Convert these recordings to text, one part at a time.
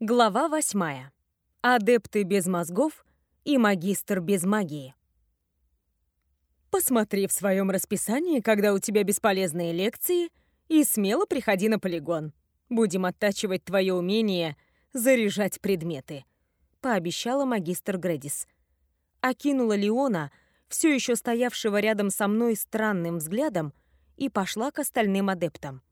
Глава восьмая. Адепты без мозгов и магистр без магии. Посмотри в своем расписании, когда у тебя бесполезные лекции, и смело приходи на полигон. Будем оттачивать твое умение заряжать предметы», — пообещала магистр Грэдис. Окинула Леона, все еще стоявшего рядом со мной странным взглядом, и пошла к остальным адептам.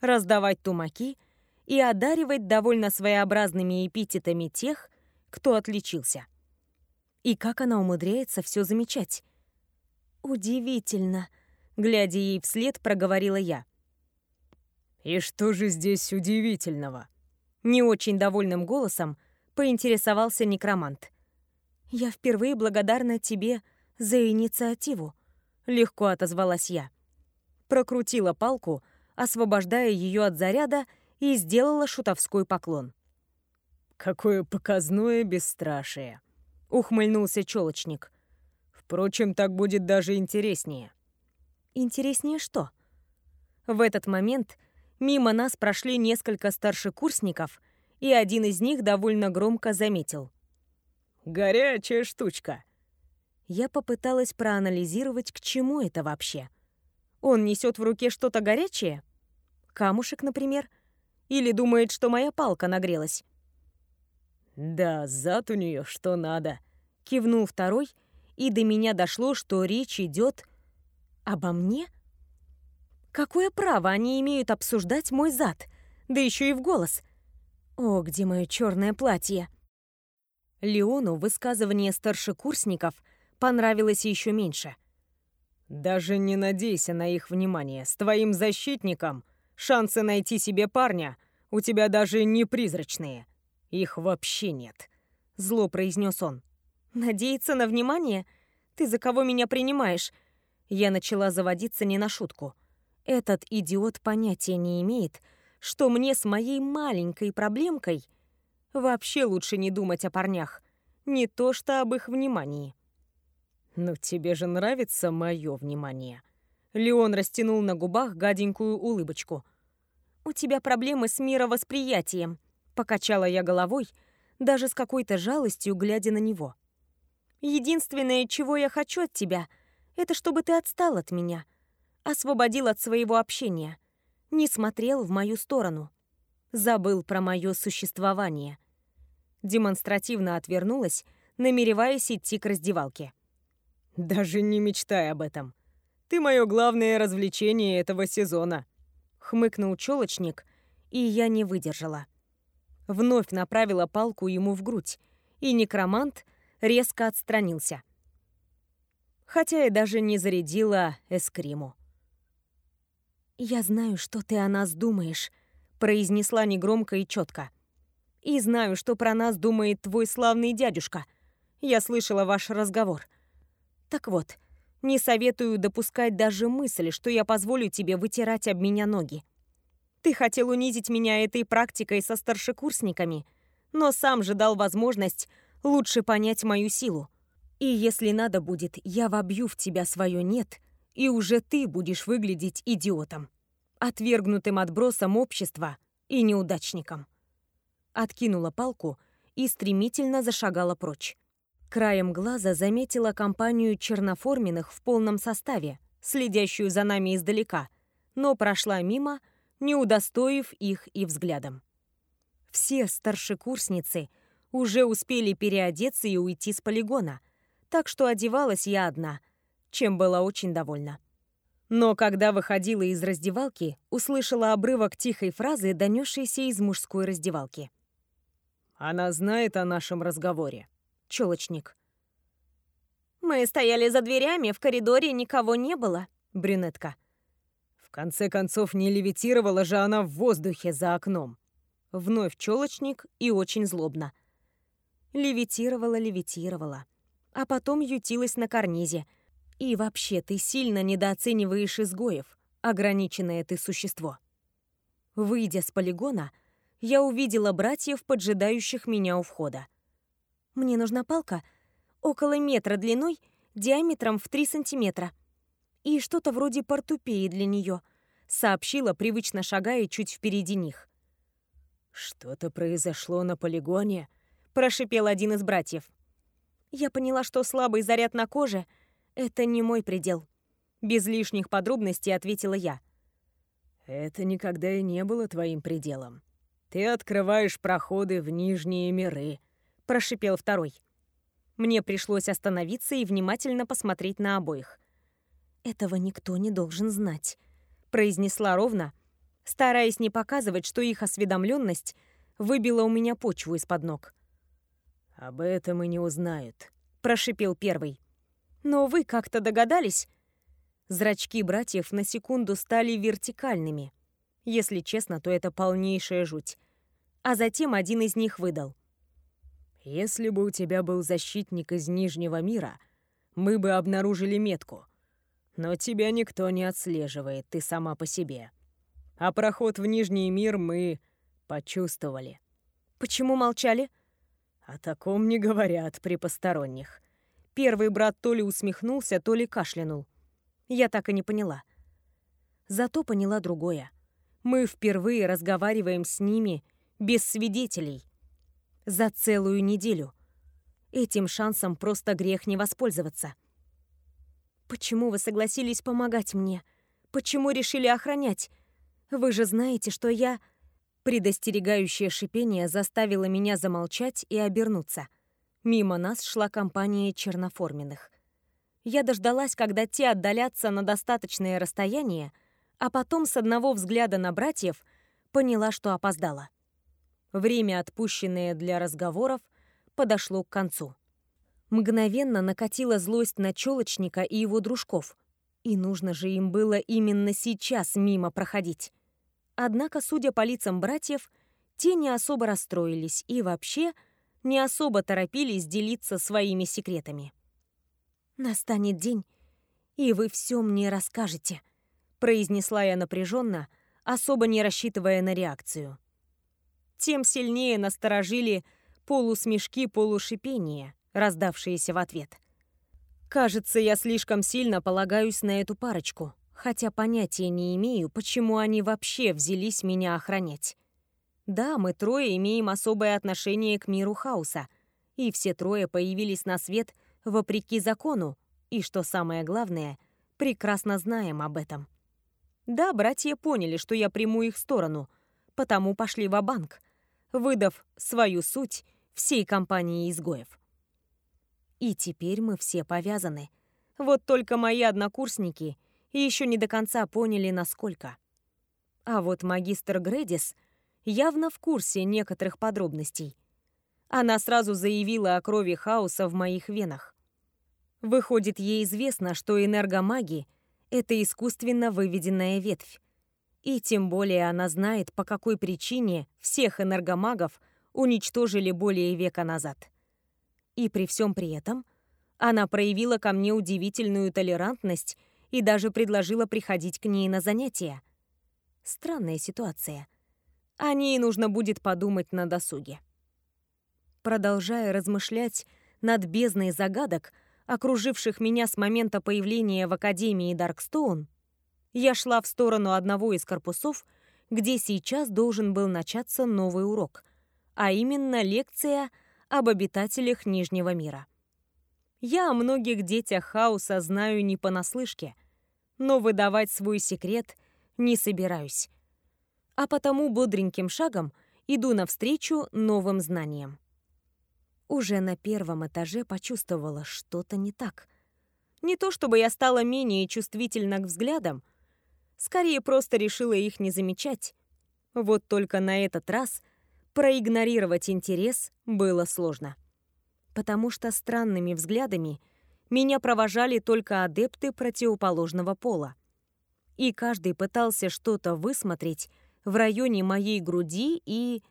Раздавать тумаки — и одаривать довольно своеобразными эпитетами тех, кто отличился. И как она умудряется все замечать? «Удивительно», — глядя ей вслед, проговорила я. «И что же здесь удивительного?» Не очень довольным голосом поинтересовался некромант. «Я впервые благодарна тебе за инициативу», — легко отозвалась я. Прокрутила палку, освобождая ее от заряда и сделала шутовской поклон. «Какое показное бесстрашие!» — ухмыльнулся челочник. «Впрочем, так будет даже интереснее». «Интереснее что?» В этот момент мимо нас прошли несколько старшекурсников, и один из них довольно громко заметил. «Горячая штучка!» Я попыталась проанализировать, к чему это вообще. Он несет в руке что-то горячее? Камушек, например? — или думает, что моя палка нагрелась? «Да, зад у нее что надо», — кивнул второй, и до меня дошло, что речь идет обо мне? Какое право они имеют обсуждать мой зад, да еще и в голос? О, где мое черное платье? Леону высказывание старшекурсников понравилось еще меньше. «Даже не надейся на их внимание. С твоим защитником Шансы найти себе парня у тебя даже не призрачные. Их вообще нет», — зло произнес он. «Надеяться на внимание? Ты за кого меня принимаешь?» Я начала заводиться не на шутку. Этот идиот понятия не имеет, что мне с моей маленькой проблемкой вообще лучше не думать о парнях, не то что об их внимании. «Ну тебе же нравится мое внимание», Леон растянул на губах гаденькую улыбочку. «У тебя проблемы с мировосприятием», — покачала я головой, даже с какой-то жалостью, глядя на него. «Единственное, чего я хочу от тебя, это чтобы ты отстал от меня, освободил от своего общения, не смотрел в мою сторону, забыл про мое существование». Демонстративно отвернулась, намереваясь идти к раздевалке. «Даже не мечтай об этом», ты мое главное развлечение этого сезона», — хмыкнул челочник, и я не выдержала. Вновь направила палку ему в грудь, и некромант резко отстранился. Хотя и даже не зарядила эскриму. «Я знаю, что ты о нас думаешь», — произнесла негромко и четко. «И знаю, что про нас думает твой славный дядюшка. Я слышала ваш разговор. Так вот, не советую допускать даже мысли, что я позволю тебе вытирать об меня ноги. Ты хотел унизить меня этой практикой со старшекурсниками, но сам же дал возможность лучше понять мою силу. И если надо будет, я вобью в тебя свое «нет», и уже ты будешь выглядеть идиотом, отвергнутым отбросом общества и неудачником. Откинула палку и стремительно зашагала прочь. Краем глаза заметила компанию черноформенных в полном составе, следящую за нами издалека, но прошла мимо, не удостоив их и взглядом. Все старшекурсницы уже успели переодеться и уйти с полигона, так что одевалась я одна, чем была очень довольна. Но когда выходила из раздевалки, услышала обрывок тихой фразы, донесшейся из мужской раздевалки. «Она знает о нашем разговоре», Челочник. «Мы стояли за дверями, в коридоре никого не было», — брюнетка. «В конце концов, не левитировала же она в воздухе за окном». Вновь челочник и очень злобно. Левитировала, левитировала. А потом ютилась на карнизе. И вообще, ты сильно недооцениваешь изгоев, ограниченное ты существо. Выйдя с полигона, я увидела братьев, поджидающих меня у входа. Мне нужна палка около метра длиной, диаметром в 3 сантиметра. И что-то вроде портупеи для нее, сообщила, привычно шагая чуть впереди них. «Что-то произошло на полигоне?» — прошипел один из братьев. Я поняла, что слабый заряд на коже — это не мой предел. Без лишних подробностей ответила я. «Это никогда и не было твоим пределом. Ты открываешь проходы в нижние миры», — прошипел второй. Мне пришлось остановиться и внимательно посмотреть на обоих. «Этого никто не должен знать», — произнесла ровно, стараясь не показывать, что их осведомленность выбила у меня почву из-под ног. «Об этом и не узнают», — прошипел первый. «Но вы как-то догадались?» Зрачки братьев на секунду стали вертикальными. Если честно, то это полнейшая жуть. А затем один из них выдал. «Если бы у тебя был защитник из Нижнего мира, мы бы обнаружили метку. Но тебя никто не отслеживает, ты сама по себе. А проход в Нижний мир мы почувствовали». «Почему молчали?» О таком не говорят при посторонних. Первый брат то ли усмехнулся, то ли кашлянул. Я так и не поняла. Зато поняла другое. Мы впервые разговариваем с ними без свидетелей. За целую неделю. Этим шансом просто грех не воспользоваться. Почему вы согласились помогать мне? Почему решили охранять? Вы же знаете, что я... Предостерегающее шипение заставило меня замолчать и обернуться. Мимо нас шла компания черноформенных. Я дождалась, когда те отдалятся на достаточное расстояние, а потом с одного взгляда на братьев поняла, что опоздала. Время, отпущенное для разговоров, подошло к концу. Мгновенно накатила злость на челочника и его дружков. И нужно же им было именно сейчас мимо проходить. Однако, судя по лицам братьев, те не особо расстроились и вообще не особо торопились делиться своими секретами. «Настанет день, и вы все мне расскажете», — произнесла я напряженно, особо не рассчитывая на реакцию. Тем сильнее насторожили полусмешки, полушипения, раздавшиеся в ответ. Кажется, я слишком сильно полагаюсь на эту парочку хотя понятия не имею, почему они вообще взялись меня охранять. Да, мы трое имеем особое отношение к миру хаоса, и все трое появились на свет вопреки закону, и, что самое главное, прекрасно знаем об этом. Да, братья поняли, что я приму их сторону, потому пошли в банк выдав свою суть всей компании изгоев. И теперь мы все повязаны. Вот только мои однокурсники еще не до конца поняли, насколько. А вот магистр Гредис явно в курсе некоторых подробностей. Она сразу заявила о крови хаоса в моих венах. Выходит, ей известно, что энергомаги — это искусственно выведенная ветвь. И тем более она знает, по какой причине всех энергомагов уничтожили более века назад. И при всем при этом она проявила ко мне удивительную толерантность и даже предложила приходить к ней на занятия. Странная ситуация. О ней нужно будет подумать на досуге. Продолжая размышлять над бездной загадок, окруживших меня с момента появления в Академии Даркстоун, я шла в сторону одного из корпусов, где сейчас должен был начаться новый урок, а именно лекция об обитателях Нижнего мира. Я о многих детях хаоса знаю не понаслышке, но выдавать свой секрет не собираюсь. А потому бодреньким шагом иду навстречу новым знаниям. Уже на первом этаже почувствовала что-то не так. Не то чтобы я стала менее чувствительна к взглядам, скорее просто решила их не замечать. Вот только на этот раз проигнорировать интерес было сложно потому что странными взглядами меня провожали только адепты противоположного пола. И каждый пытался что-то высмотреть в районе моей груди и...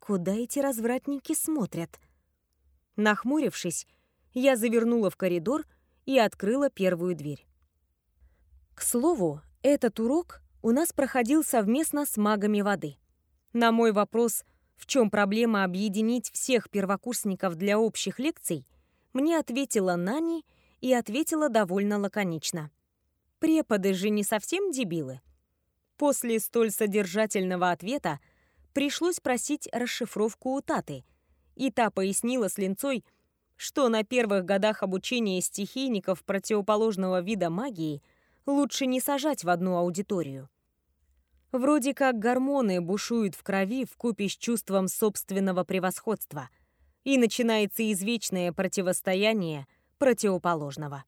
Куда эти развратники смотрят? Нахмурившись, я завернула в коридор и открыла первую дверь. К слову, этот урок у нас проходил совместно с магами воды. На мой вопрос в чем проблема объединить всех первокурсников для общих лекций, мне ответила Нани и ответила довольно лаконично. Преподы же не совсем дебилы. После столь содержательного ответа пришлось просить расшифровку у Таты, и та пояснила с линцой, что на первых годах обучения стихийников противоположного вида магии лучше не сажать в одну аудиторию. Вроде как гормоны бушуют в крови в купе с чувством собственного превосходства, и начинается извечное противостояние противоположного.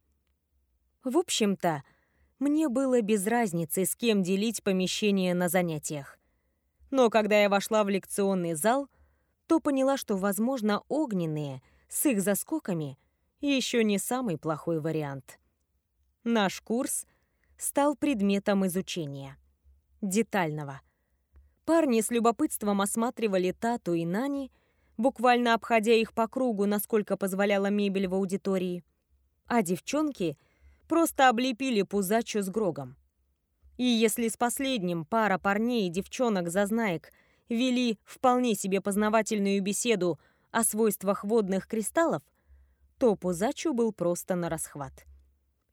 В общем-то, мне было без разницы, с кем делить помещение на занятиях. Но когда я вошла в лекционный зал, то поняла, что, возможно, огненные с их заскоками еще не самый плохой вариант. Наш курс стал предметом изучения — детального. Парни с любопытством осматривали Тату и Нани, буквально обходя их по кругу, насколько позволяла мебель в аудитории. А девчонки просто облепили Пузачу с Грогом. И если с последним пара парней и девчонок-зазнаек вели вполне себе познавательную беседу о свойствах водных кристаллов, то Пузачу был просто на расхват.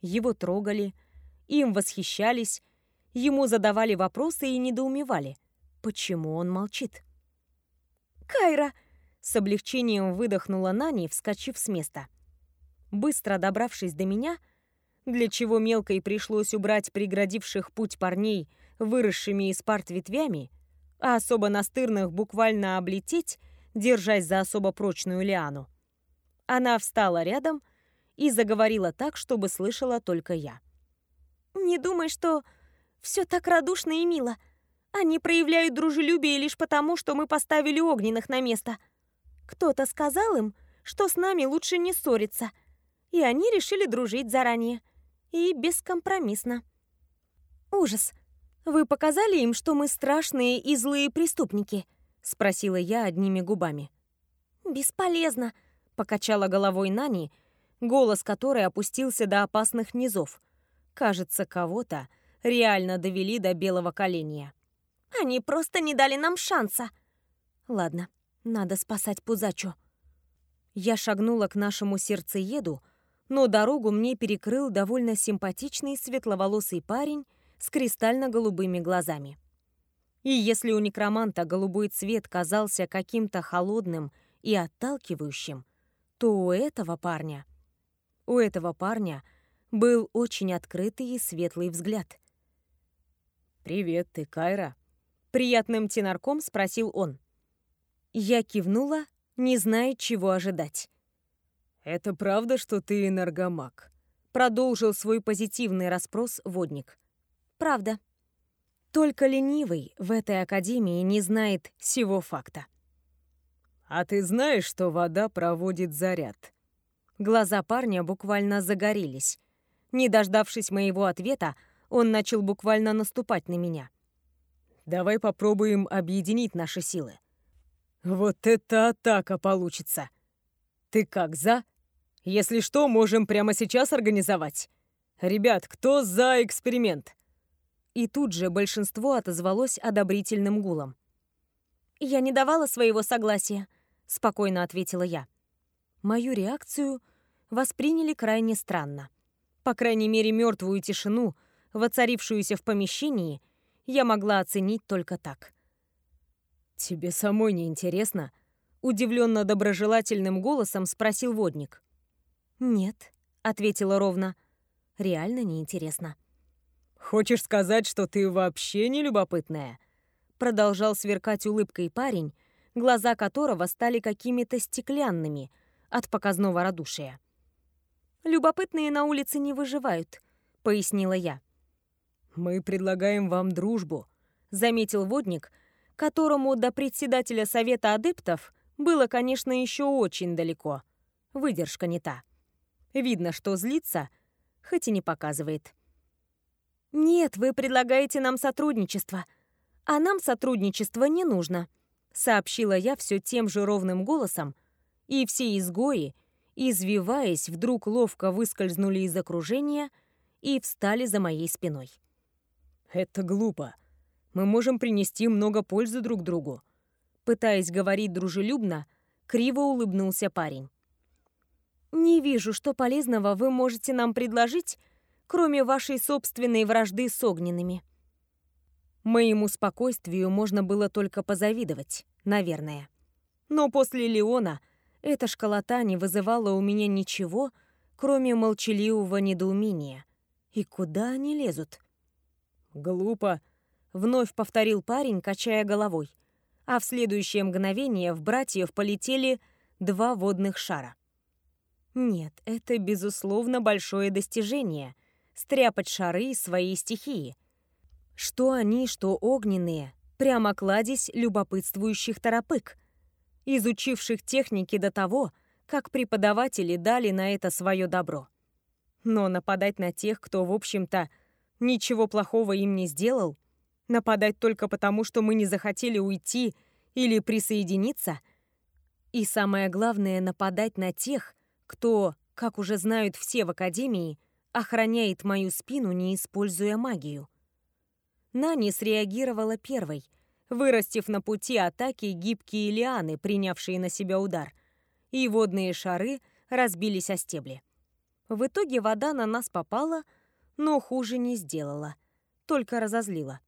Его трогали, им восхищались, Ему задавали вопросы и недоумевали, почему он молчит. «Кайра!» — с облегчением выдохнула Нани, вскочив с места. Быстро добравшись до меня, для чего мелкой пришлось убрать преградивших путь парней, выросшими из парт ветвями, а особо настырных буквально облететь, держась за особо прочную лиану. Она встала рядом и заговорила так, чтобы слышала только я. «Не думай, что все так радушно и мило. Они проявляют дружелюбие лишь потому, что мы поставили огненных на место. Кто-то сказал им, что с нами лучше не ссориться. И они решили дружить заранее. И бескомпромиссно. Ужас. Вы показали им, что мы страшные и злые преступники? Спросила я одними губами. Бесполезно, покачала головой Нани, голос которой опустился до опасных низов. Кажется, кого-то реально довели до белого коленя. Они просто не дали нам шанса. Ладно, надо спасать Пузачу. Я шагнула к нашему сердцееду, но дорогу мне перекрыл довольно симпатичный светловолосый парень с кристально-голубыми глазами. И если у некроманта голубой цвет казался каким-то холодным и отталкивающим, то у этого парня... У этого парня был очень открытый и светлый взгляд. «Привет, ты Кайра?» Приятным тенарком спросил он. Я кивнула, не зная, чего ожидать. «Это правда, что ты энергомаг?» Продолжил свой позитивный расспрос водник. «Правда. Только ленивый в этой академии не знает всего факта». «А ты знаешь, что вода проводит заряд?» Глаза парня буквально загорелись. Не дождавшись моего ответа, он начал буквально наступать на меня. «Давай попробуем объединить наши силы. Вот это атака получится! Ты как, за? Если что, можем прямо сейчас организовать. Ребят, кто за эксперимент?» И тут же большинство отозвалось одобрительным гулом. «Я не давала своего согласия», — спокойно ответила я. Мою реакцию восприняли крайне странно. По крайней мере, мертвую тишину — воцарившуюся в помещении, я могла оценить только так. «Тебе самой не интересно?» — удивленно доброжелательным голосом спросил водник. «Нет», — ответила ровно. «Реально неинтересно». «Хочешь сказать, что ты вообще не любопытная?» Продолжал сверкать улыбкой парень, глаза которого стали какими-то стеклянными от показного радушия. «Любопытные на улице не выживают», — пояснила я. «Мы предлагаем вам дружбу», — заметил водник, которому до председателя Совета адептов было, конечно, еще очень далеко. Выдержка не та. Видно, что злится, хоть и не показывает. «Нет, вы предлагаете нам сотрудничество, а нам сотрудничество не нужно», сообщила я все тем же ровным голосом, и все изгои, извиваясь, вдруг ловко выскользнули из окружения и встали за моей спиной. «Это глупо. Мы можем принести много пользы друг другу». Пытаясь говорить дружелюбно, криво улыбнулся парень. «Не вижу, что полезного вы можете нам предложить, кроме вашей собственной вражды с огненными». Моему спокойствию можно было только позавидовать, наверное. Но после Леона эта школота не вызывала у меня ничего, кроме молчаливого недоумения. И куда они лезут? «Глупо», — вновь повторил парень, качая головой. А в следующее мгновение в братьев полетели два водных шара. Нет, это, безусловно, большое достижение — стряпать шары своей стихии. Что они, что огненные, прямо кладезь любопытствующих торопык, изучивших техники до того, как преподаватели дали на это свое добро. Но нападать на тех, кто, в общем-то, ничего плохого им не сделал, нападать только потому, что мы не захотели уйти или присоединиться, и самое главное, нападать на тех, кто, как уже знают все в Академии, охраняет мою спину, не используя магию. Нани среагировала первой, вырастив на пути атаки гибкие лианы, принявшие на себя удар, и водные шары разбились о стебли. В итоге вода на нас попала, но хуже не сделала, только разозлила.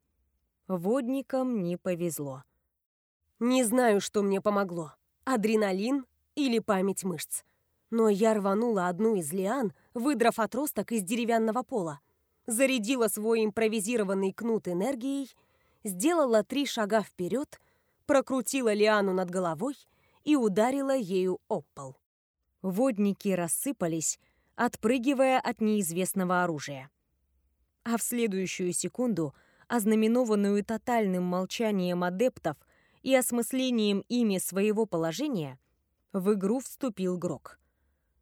Водникам не повезло. Не знаю, что мне помогло, адреналин или память мышц. Но я рванула одну из лиан, выдрав отросток из деревянного пола, зарядила свой импровизированный кнут энергией, сделала три шага вперед, прокрутила лиану над головой и ударила ею об пол. Водники рассыпались, отпрыгивая от неизвестного оружия. А в следующую секунду, ознаменованную тотальным молчанием адептов и осмыслением ими своего положения, в игру вступил Грок.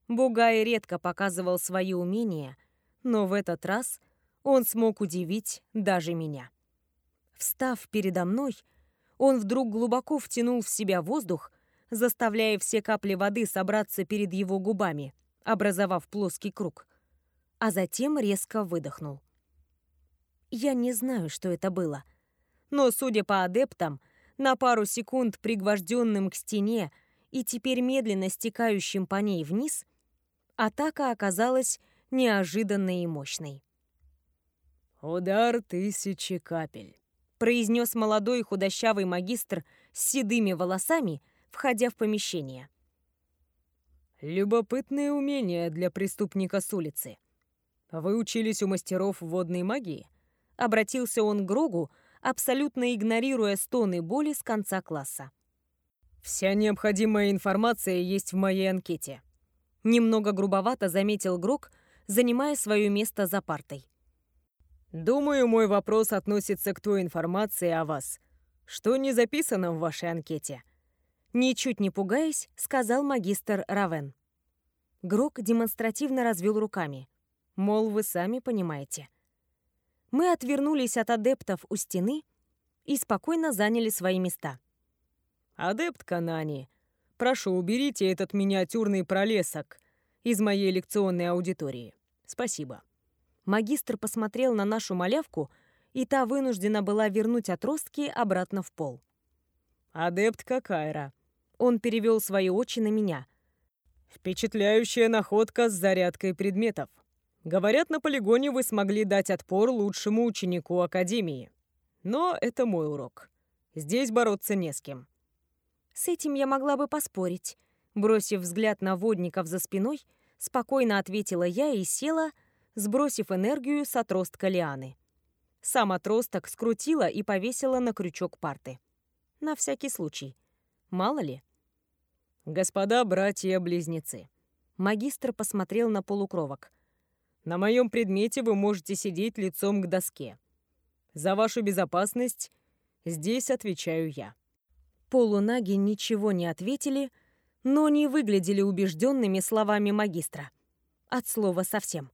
Бугай редко показывал свои умения, но в этот раз он смог удивить даже меня. Встав передо мной, он вдруг глубоко втянул в себя воздух, заставляя все капли воды собраться перед его губами, образовав плоский круг, а затем резко выдохнул. Я не знаю, что это было, но, судя по адептам, на пару секунд пригвожденным к стене и теперь медленно стекающим по ней вниз, атака оказалась неожиданной и мощной. «Удар тысячи капель», — произнес молодой худощавый магистр с седыми волосами, входя в помещение. «Любопытное умение для преступника с улицы. Вы учились у мастеров водной магии?» Обратился он к Грогу, абсолютно игнорируя стоны боли с конца класса. «Вся необходимая информация есть в моей анкете. Немного грубовато заметил Грок, занимая свое место за партой. «Думаю, мой вопрос относится к той информации о вас, что не записано в вашей анкете». Ничуть не пугаясь, сказал магистр Равен. Грок демонстративно развел руками. Мол, вы сами понимаете. Мы отвернулись от адептов у стены и спокойно заняли свои места. «Адепт Канани, Прошу, уберите этот миниатюрный пролесок из моей лекционной аудитории. Спасибо». Магистр посмотрел на нашу малявку, и та вынуждена была вернуть отростки обратно в пол. «Адепт Какайра». Он перевел свои очи на меня. «Впечатляющая находка с зарядкой предметов. Говорят, на полигоне вы смогли дать отпор лучшему ученику Академии. Но это мой урок. Здесь бороться не с кем. С этим я могла бы поспорить. Бросив взгляд на водников за спиной, спокойно ответила я и села, сбросив энергию с отростка лианы. Сам отросток скрутила и повесила на крючок парты. На всякий случай. Мало ли. «Господа братья-близнецы», магистр посмотрел на полукровок. «На моем предмете вы можете сидеть лицом к доске. За вашу безопасность здесь отвечаю я». Полунаги ничего не ответили, но не выглядели убежденными словами магистра. От слова совсем.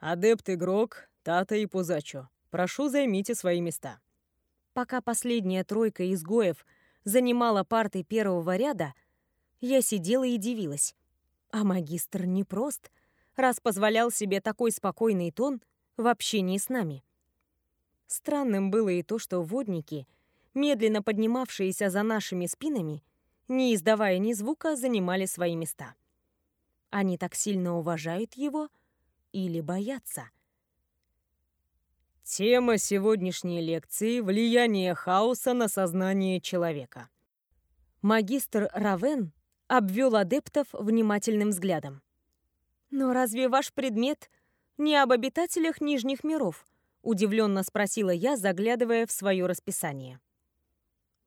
«Адепт-игрок, Тата и Пузачо, прошу, займите свои места». Пока последняя тройка изгоев занимала парты первого ряда, я сидела и дивилась. А магистр непрост, раз позволял себе такой спокойный тон в общении с нами. Странным было и то, что водники — медленно поднимавшиеся за нашими спинами, не издавая ни звука, занимали свои места. Они так сильно уважают его или боятся? Тема сегодняшней лекции — влияние хаоса на сознание человека. Магистр Равен обвел адептов внимательным взглядом. «Но разве ваш предмет не об обитателях Нижних миров?» — удивленно спросила я, заглядывая в свое расписание.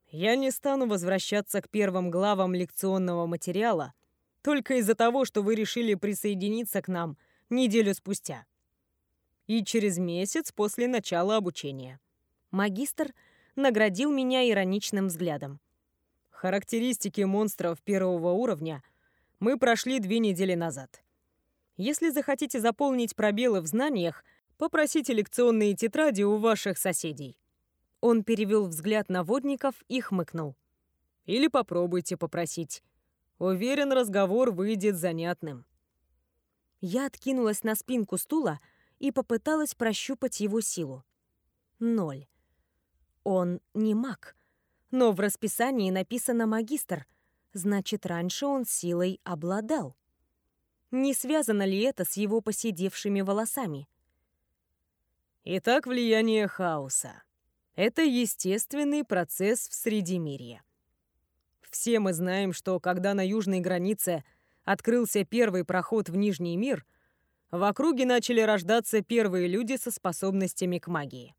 «Я не стану возвращаться к первым главам лекционного материала только из-за того, что вы решили присоединиться к нам неделю спустя. И через месяц после начала обучения». Магистр наградил меня ироничным взглядом. Характеристики монстров первого уровня мы прошли две недели назад. Если захотите заполнить пробелы в знаниях, попросите лекционные тетради у ваших соседей. Он перевел взгляд на водников и хмыкнул. Или попробуйте попросить. Уверен, разговор выйдет занятным. Я откинулась на спинку стула и попыталась прощупать его силу. Ноль. Он не маг, но в расписании написано «магистр», значит, раньше он силой обладал. Не связано ли это с его поседевшими волосами? Итак, влияние хаоса. Это естественный процесс в Средимирье. Все мы знаем, что когда на южной границе открылся первый проход в Нижний мир, в округе начали рождаться первые люди со способностями к магии.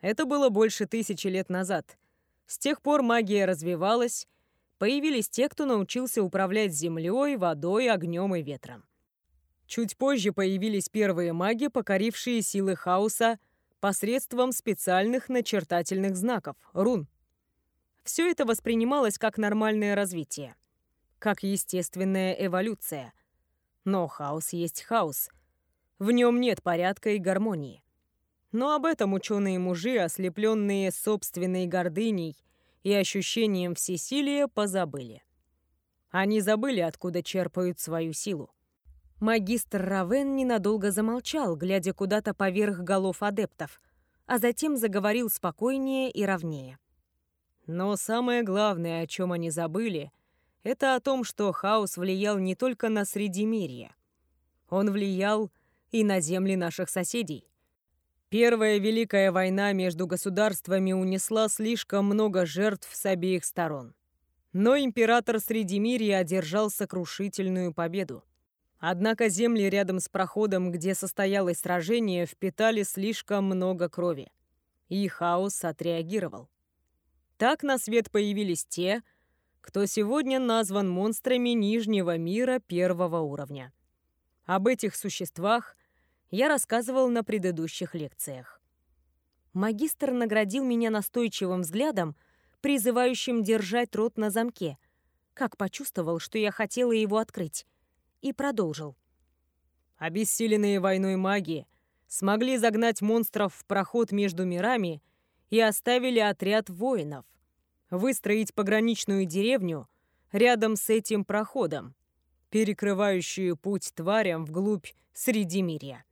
Это было больше тысячи лет назад. С тех пор магия развивалась, появились те, кто научился управлять землей, водой, огнем и ветром. Чуть позже появились первые маги, покорившие силы хаоса посредством специальных начертательных знаков — рун. Все это воспринималось как нормальное развитие, как естественная эволюция. Но хаос есть хаос. В нем нет порядка и гармонии. Но об этом ученые-мужи, ослепленные собственной гордыней и ощущением всесилия позабыли. Они забыли, откуда черпают свою силу. Магистр Равен ненадолго замолчал, глядя куда-то поверх голов адептов, а затем заговорил спокойнее и ровнее. Но самое главное, о чем они забыли, это о том, что хаос влиял не только на Средимирье. Он влиял и на земли наших соседей. Первая Великая война между государствами унесла слишком много жертв с обеих сторон. Но император Средимирья одержал сокрушительную победу. Однако земли рядом с проходом, где состоялось сражение, впитали слишком много крови. И хаос отреагировал. Так на свет появились те, кто сегодня назван монстрами Нижнего мира первого уровня. Об этих существах я рассказывал на предыдущих лекциях. Магистр наградил меня настойчивым взглядом, призывающим держать рот на замке, как почувствовал, что я хотела его открыть, и продолжил. Обессиленные войной маги смогли загнать монстров в проход между мирами и оставили отряд воинов, выстроить пограничную деревню рядом с этим проходом, перекрывающую путь тварям вглубь Средимирья.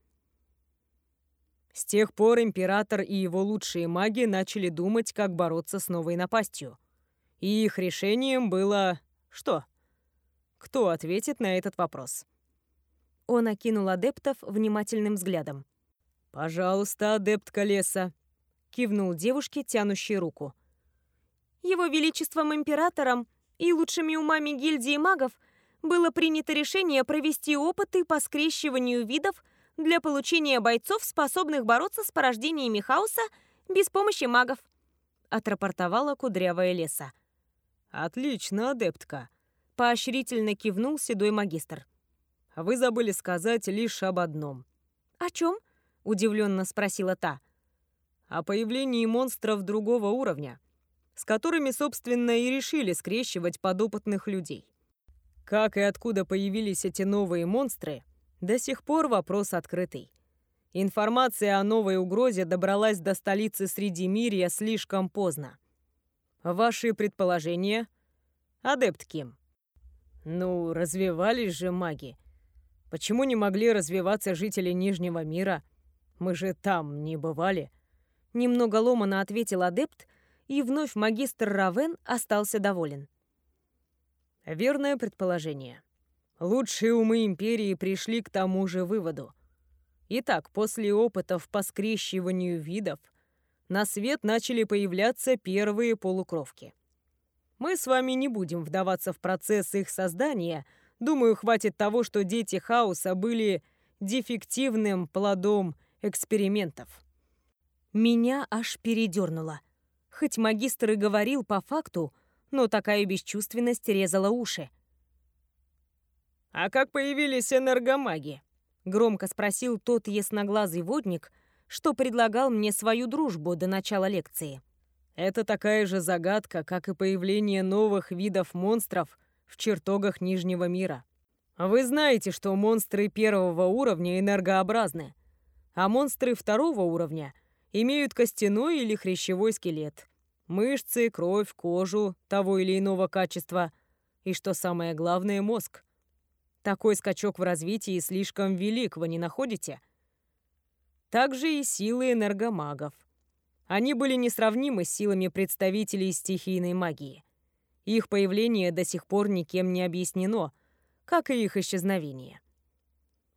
С тех пор император и его лучшие маги начали думать, как бороться с новой напастью. И их решением было... что? Кто ответит на этот вопрос? Он окинул адептов внимательным взглядом. «Пожалуйста, адептка леса», — кивнул девушке, тянущей руку. «Его Величеством Императором и лучшими умами гильдии магов было принято решение провести опыты по скрещиванию видов для получения бойцов, способных бороться с порождениями хаоса без помощи магов», — отрапортовала кудрявая леса. «Отлично, адептка», — поощрительно кивнул седой магистр. «Вы забыли сказать лишь об одном». «О чем?» — удивленно спросила та. «О появлении монстров другого уровня, с которыми, собственно, и решили скрещивать подопытных людей. Как и откуда появились эти новые монстры — до сих пор вопрос открытый. Информация о новой угрозе добралась до столицы Средимирья слишком поздно. Ваши предположения? Адепт Ким. Ну, развивались же маги. Почему не могли развиваться жители Нижнего мира? Мы же там не бывали. Немного ломано ответил адепт, и вновь магистр Равен остался доволен. Верное предположение. Лучшие умы Империи пришли к тому же выводу. Итак, после опытов по скрещиванию видов на свет начали появляться первые полукровки. Мы с вами не будем вдаваться в процесс их создания. Думаю, хватит того, что дети хаоса были дефективным плодом экспериментов. Меня аж передернуло. Хоть магистр и говорил по факту, но такая бесчувственность резала уши. «А как появились энергомаги?» — громко спросил тот ясноглазый водник, что предлагал мне свою дружбу до начала лекции. Это такая же загадка, как и появление новых видов монстров в чертогах Нижнего мира. Вы знаете, что монстры первого уровня энергообразны, а монстры второго уровня имеют костяной или хрящевой скелет, мышцы, кровь, кожу того или иного качества и, что самое главное, мозг. Такой скачок в развитии слишком велик, вы не находите? Также и силы энергомагов. Они были несравнимы с силами представителей стихийной магии. Их появление до сих пор никем не объяснено, как и их исчезновение.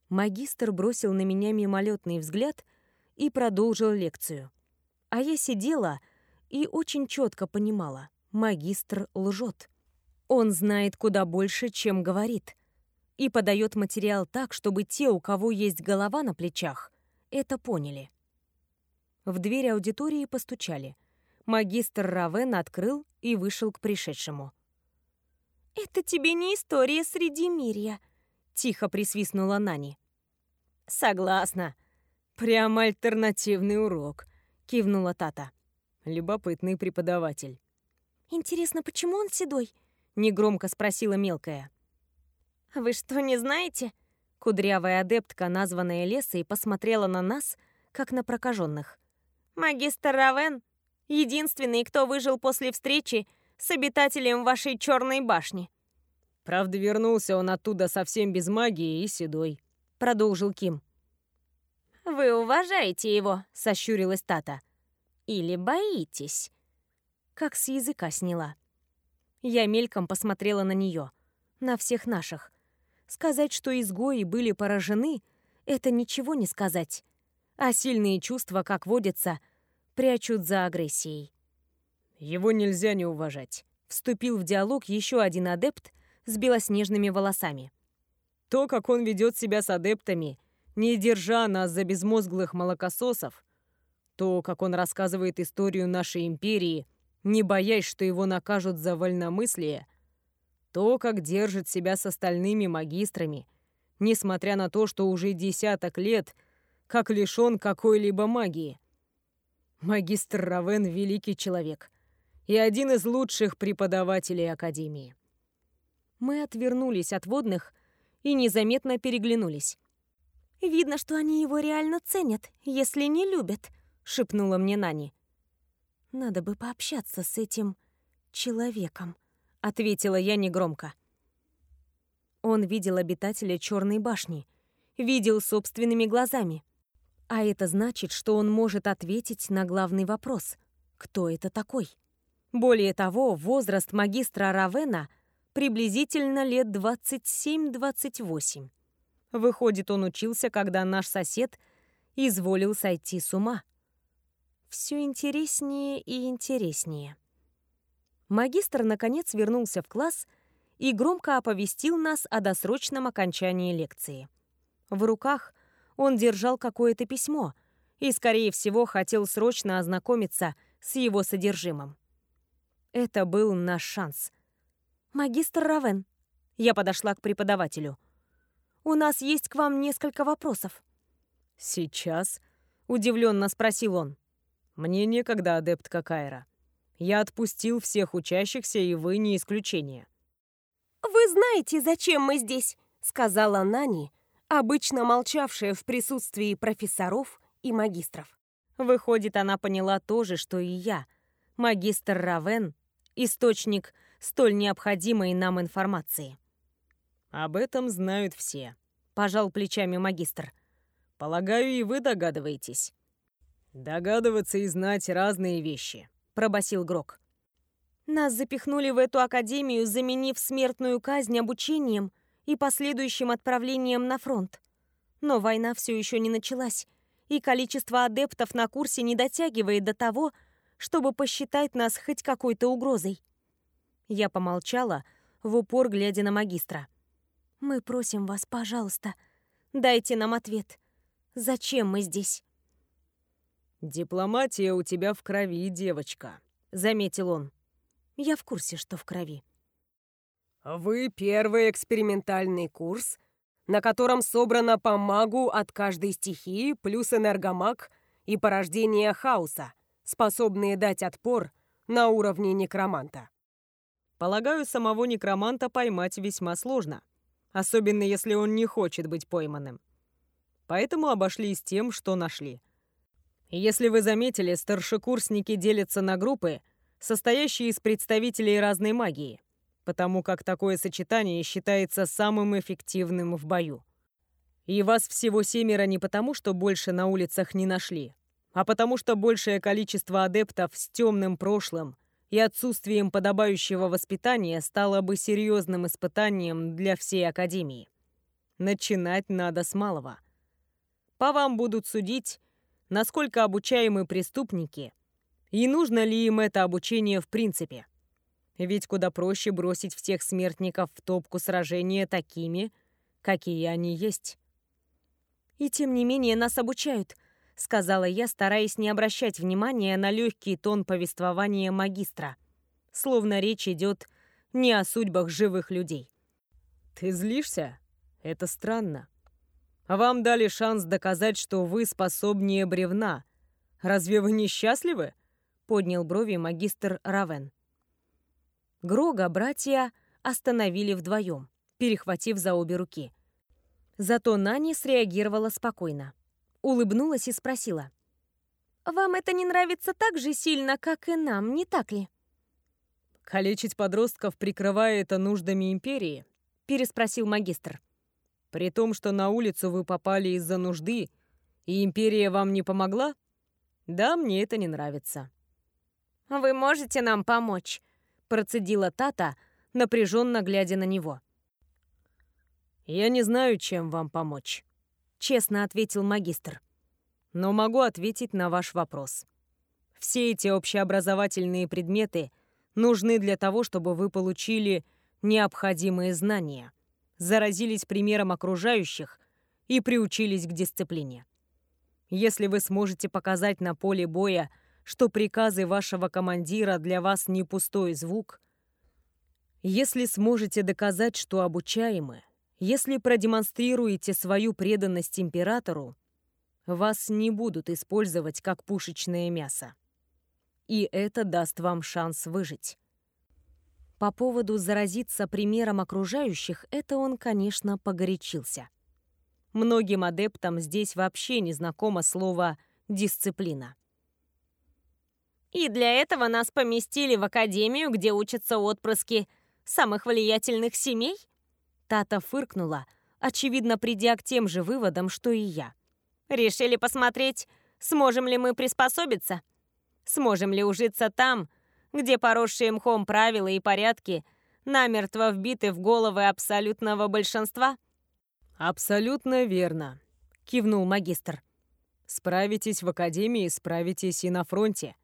Магистр бросил на меня мимолетный взгляд и продолжил лекцию. А я сидела и очень четко понимала, магистр лжет. Он знает куда больше, чем говорит, и подает материал так, чтобы те, у кого есть голова на плечах, это поняли. В дверь аудитории постучали. Магистр Равен открыл и вышел к пришедшему. «Это тебе не история среди мирья», — тихо присвистнула Нани. «Согласна. Прям альтернативный урок», — кивнула Тата. Любопытный преподаватель. «Интересно, почему он седой?» — негромко спросила мелкая. «Вы что, не знаете?» Кудрявая адептка, названная Лесой, посмотрела на нас, как на прокаженных. Магистр Равен — единственный, кто выжил после встречи с обитателем вашей черной башни. Правда, вернулся он оттуда совсем без магии и седой, продолжил Ким. Вы уважаете его, сощурилась Тата. Или боитесь? Как с языка сняла. Я мельком посмотрела на нее, на всех наших. Сказать, что изгои были поражены, это ничего не сказать. А сильные чувства, как водится, прячут за агрессией. «Его нельзя не уважать», — вступил в диалог еще один адепт с белоснежными волосами. «То, как он ведет себя с адептами, не держа нас за безмозглых молокососов, то, как он рассказывает историю нашей империи, не боясь, что его накажут за вольномыслие, то, как держит себя с остальными магистрами, несмотря на то, что уже десяток лет как лишен какой-либо магии. Магистр Равен — великий человек и один из лучших преподавателей Академии. Мы отвернулись от водных и незаметно переглянулись. «Видно, что они его реально ценят, если не любят», — шепнула мне Нани. «Надо бы пообщаться с этим человеком», — ответила я негромко. Он видел обитателя Черной башни, видел собственными глазами. А это значит, что он может ответить на главный вопрос — кто это такой? Более того, возраст магистра Равена приблизительно лет 27-28. Выходит, он учился, когда наш сосед изволил сойти с ума. Все интереснее и интереснее. Магистр, наконец, вернулся в класс и громко оповестил нас о досрочном окончании лекции. В руках он держал какое-то письмо и, скорее всего, хотел срочно ознакомиться с его содержимым. Это был наш шанс. «Магистр Равен», — я подошла к преподавателю, — «у нас есть к вам несколько вопросов». «Сейчас?» — удивленно спросил он. «Мне некогда, адепт Какайра. Я отпустил всех учащихся, и вы не исключение». «Вы знаете, зачем мы здесь?» — сказала Нани, обычно молчавшая в присутствии профессоров и магистров. Выходит, она поняла то же, что и я. Магистр Равен — источник столь необходимой нам информации. «Об этом знают все», — пожал плечами магистр. «Полагаю, и вы догадываетесь». «Догадываться и знать разные вещи», — пробасил Грок. «Нас запихнули в эту академию, заменив смертную казнь обучением и последующим отправлением на фронт. Но война все еще не началась, и количество адептов на курсе не дотягивает до того, чтобы посчитать нас хоть какой-то угрозой. Я помолчала, в упор глядя на магистра. «Мы просим вас, пожалуйста, дайте нам ответ. Зачем мы здесь?» «Дипломатия у тебя в крови, девочка», — заметил он. «Я в курсе, что в крови». «Вы первый экспериментальный курс, на котором собрано по магу от каждой стихии плюс энергомаг и порождение хаоса, способные дать отпор на уровне некроманта. Полагаю, самого некроманта поймать весьма сложно, особенно если он не хочет быть пойманным. Поэтому обошлись тем, что нашли. Если вы заметили, старшекурсники делятся на группы, состоящие из представителей разной магии, потому как такое сочетание считается самым эффективным в бою. И вас всего семеро не потому, что больше на улицах не нашли, а потому что большее количество адептов с темным прошлым и отсутствием подобающего воспитания стало бы серьезным испытанием для всей Академии. Начинать надо с малого. По вам будут судить, насколько обучаемы преступники и нужно ли им это обучение в принципе. Ведь куда проще бросить всех смертников в топку сражения такими, какие они есть. «И тем не менее нас обучают», — сказала я, стараясь не обращать внимания на легкий тон повествования магистра, словно речь идет не о судьбах живых людей. «Ты злишься? Это странно. Вам дали шанс доказать, что вы способнее бревна. Разве вы несчастливы?» — поднял брови магистр Равен. Грога братья остановили вдвоем, перехватив за обе руки. Зато Нани среагировала спокойно. Улыбнулась и спросила. «Вам это не нравится так же сильно, как и нам, не так ли?» «Калечить подростков, прикрывая это нуждами Империи?» — переспросил магистр. «При том, что на улицу вы попали из-за нужды, и Империя вам не помогла? Да, мне это не нравится». «Вы можете нам помочь?» процедила Тата, напряженно глядя на него. «Я не знаю, чем вам помочь», — честно ответил магистр. «Но могу ответить на ваш вопрос. Все эти общеобразовательные предметы нужны для того, чтобы вы получили необходимые знания, заразились примером окружающих и приучились к дисциплине. Если вы сможете показать на поле боя что приказы вашего командира для вас не пустой звук, если сможете доказать, что обучаемы, если продемонстрируете свою преданность императору, вас не будут использовать как пушечное мясо. И это даст вам шанс выжить. По поводу заразиться примером окружающих, это он, конечно, погорячился. Многим адептам здесь вообще не знакомо слово «дисциплина». И для этого нас поместили в академию, где учатся отпрыски самых влиятельных семей? Тата фыркнула, очевидно, придя к тем же выводам, что и я. Решили посмотреть, сможем ли мы приспособиться? Сможем ли ужиться там, где поросшие мхом правила и порядки намертво вбиты в головы абсолютного большинства? «Абсолютно верно», — кивнул магистр. «Справитесь в академии, справитесь и на фронте.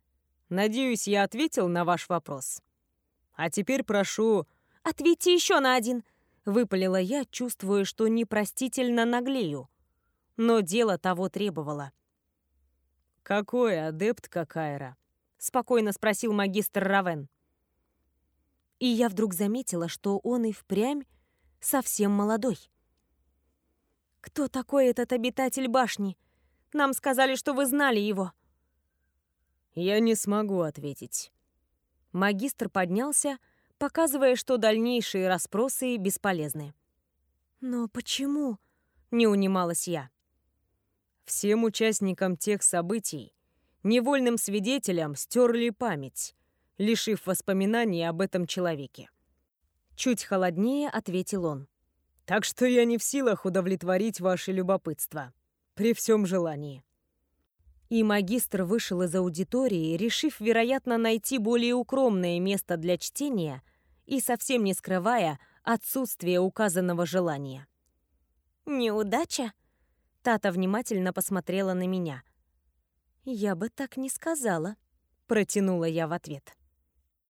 Надеюсь, я ответил на ваш вопрос. А теперь прошу... Ответьте еще на один, выпалила я, чувствуя, что непростительно наглею. Но дело того требовало. «Какой адепт Какайра?» — спокойно спросил магистр Равен. И я вдруг заметила, что он и впрямь совсем молодой. «Кто такой этот обитатель башни? Нам сказали, что вы знали его». «Я не смогу ответить». Магистр поднялся, показывая, что дальнейшие расспросы бесполезны. «Но почему?» — не унималась я. Всем участникам тех событий, невольным свидетелям стерли память, лишив воспоминаний об этом человеке. Чуть холоднее ответил он. «Так что я не в силах удовлетворить ваше любопытство. При всем желании. И магистр вышел из аудитории, решив, вероятно, найти более укромное место для чтения и совсем не скрывая отсутствие указанного желания. «Неудача?» Тата внимательно посмотрела на меня. «Я бы так не сказала», — протянула я в ответ.